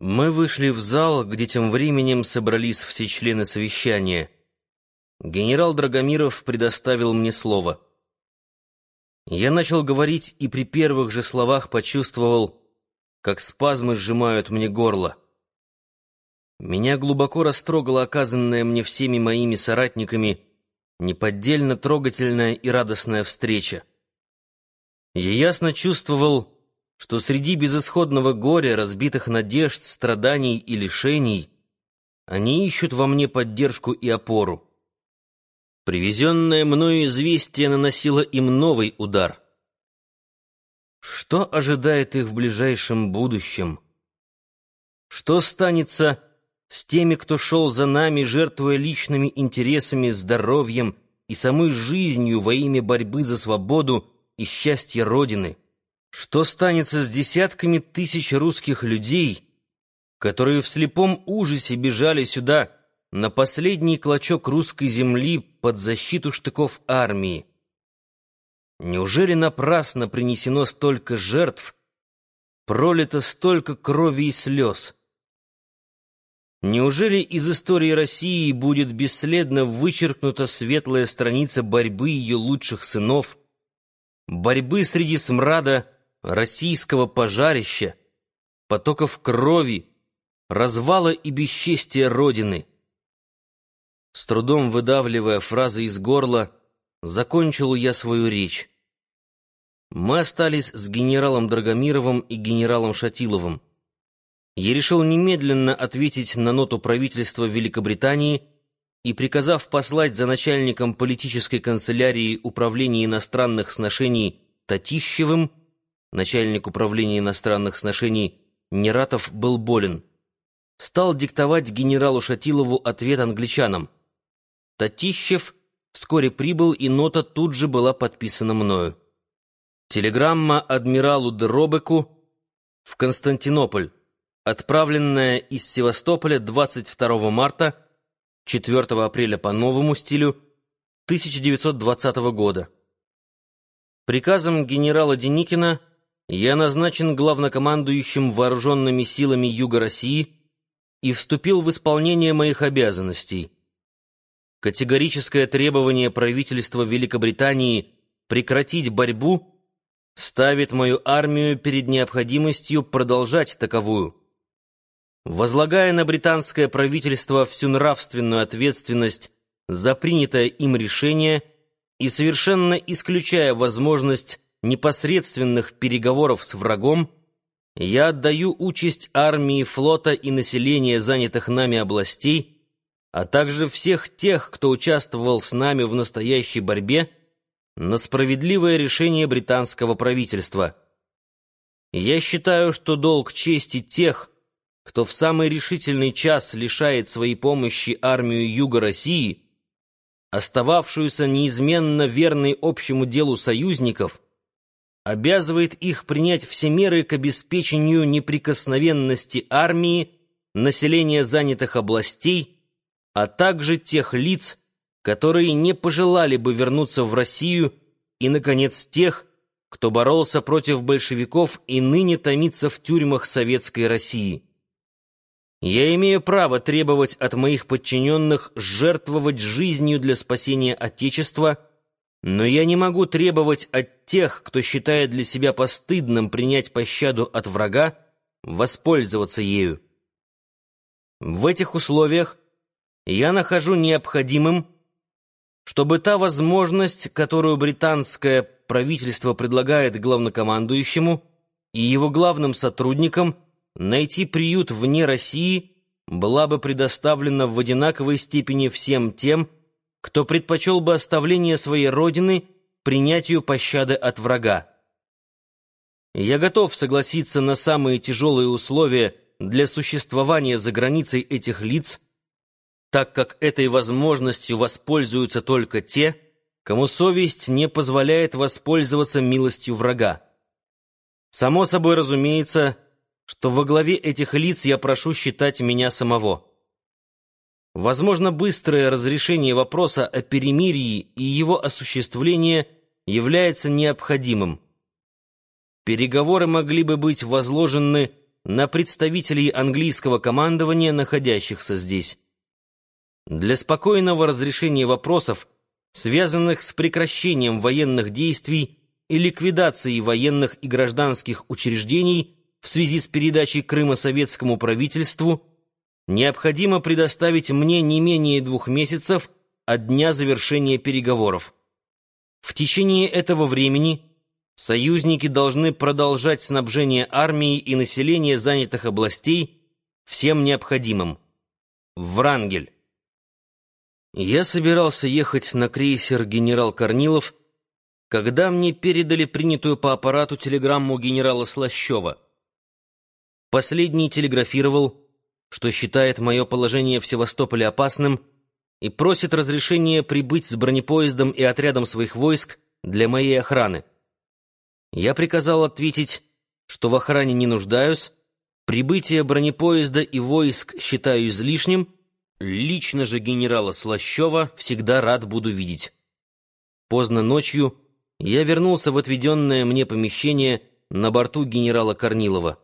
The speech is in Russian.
Мы вышли в зал, где тем временем собрались все члены совещания. Генерал Драгомиров предоставил мне слово. Я начал говорить и при первых же словах почувствовал, как спазмы сжимают мне горло. Меня глубоко растрогала оказанная мне всеми моими соратниками неподдельно трогательная и радостная встреча. Я ясно чувствовал, что среди безысходного горя, разбитых надежд, страданий и лишений они ищут во мне поддержку и опору. Привезенное мною известие наносило им новый удар. Что ожидает их в ближайшем будущем? Что станется с теми, кто шел за нами, жертвуя личными интересами, здоровьем и самой жизнью во имя борьбы за свободу и счастье Родины? Что станется с десятками тысяч русских людей, которые в слепом ужасе бежали сюда на последний клочок русской земли под защиту штыков армии? Неужели напрасно принесено столько жертв, пролито столько крови и слез? Неужели из истории России будет бесследно вычеркнута светлая страница борьбы ее лучших сынов, борьбы среди смрада, российского пожарища, потоков крови, развала и бесчестия Родины. С трудом выдавливая фразы из горла, закончил я свою речь. Мы остались с генералом Драгомировым и генералом Шатиловым. Я решил немедленно ответить на ноту правительства Великобритании и, приказав послать за начальником политической канцелярии Управления иностранных сношений Татищевым, начальник управления иностранных сношений Нератов был болен. Стал диктовать генералу Шатилову ответ англичанам. Татищев вскоре прибыл, и нота тут же была подписана мною. Телеграмма адмиралу Дробеку в Константинополь, отправленная из Севастополя 22 марта, 4 апреля по новому стилю 1920 года. Приказом генерала Деникина я назначен главнокомандующим вооруженными силами Юга России и вступил в исполнение моих обязанностей. Категорическое требование правительства Великобритании прекратить борьбу ставит мою армию перед необходимостью продолжать таковую. Возлагая на британское правительство всю нравственную ответственность за принятое им решение и совершенно исключая возможность непосредственных переговоров с врагом, я отдаю участь армии, флота и населения занятых нами областей, а также всех тех, кто участвовал с нами в настоящей борьбе, на справедливое решение британского правительства. Я считаю, что долг чести тех, кто в самый решительный час лишает своей помощи армию Юга России, остававшуюся неизменно верной общему делу союзников, обязывает их принять все меры к обеспечению неприкосновенности армии, населения занятых областей, а также тех лиц, которые не пожелали бы вернуться в Россию, и, наконец, тех, кто боролся против большевиков и ныне томится в тюрьмах Советской России. Я имею право требовать от моих подчиненных жертвовать жизнью для спасения Отечества – но я не могу требовать от тех, кто считает для себя постыдным принять пощаду от врага, воспользоваться ею. В этих условиях я нахожу необходимым, чтобы та возможность, которую британское правительство предлагает главнокомандующему и его главным сотрудникам найти приют вне России, была бы предоставлена в одинаковой степени всем тем, кто предпочел бы оставление своей родины принятию пощады от врага. Я готов согласиться на самые тяжелые условия для существования за границей этих лиц, так как этой возможностью воспользуются только те, кому совесть не позволяет воспользоваться милостью врага. Само собой разумеется, что во главе этих лиц я прошу считать меня самого. Возможно, быстрое разрешение вопроса о перемирии и его осуществление является необходимым. Переговоры могли бы быть возложены на представителей английского командования, находящихся здесь. Для спокойного разрешения вопросов, связанных с прекращением военных действий и ликвидацией военных и гражданских учреждений в связи с передачей Крыма советскому правительству, необходимо предоставить мне не менее двух месяцев от дня завершения переговоров. В течение этого времени союзники должны продолжать снабжение армии и населения занятых областей всем необходимым. Врангель. Я собирался ехать на крейсер «Генерал Корнилов», когда мне передали принятую по аппарату телеграмму генерала Слащева. Последний телеграфировал, что считает мое положение в Севастополе опасным и просит разрешения прибыть с бронепоездом и отрядом своих войск для моей охраны. Я приказал ответить, что в охране не нуждаюсь, прибытие бронепоезда и войск считаю излишним, лично же генерала Слащева всегда рад буду видеть. Поздно ночью я вернулся в отведенное мне помещение на борту генерала Корнилова.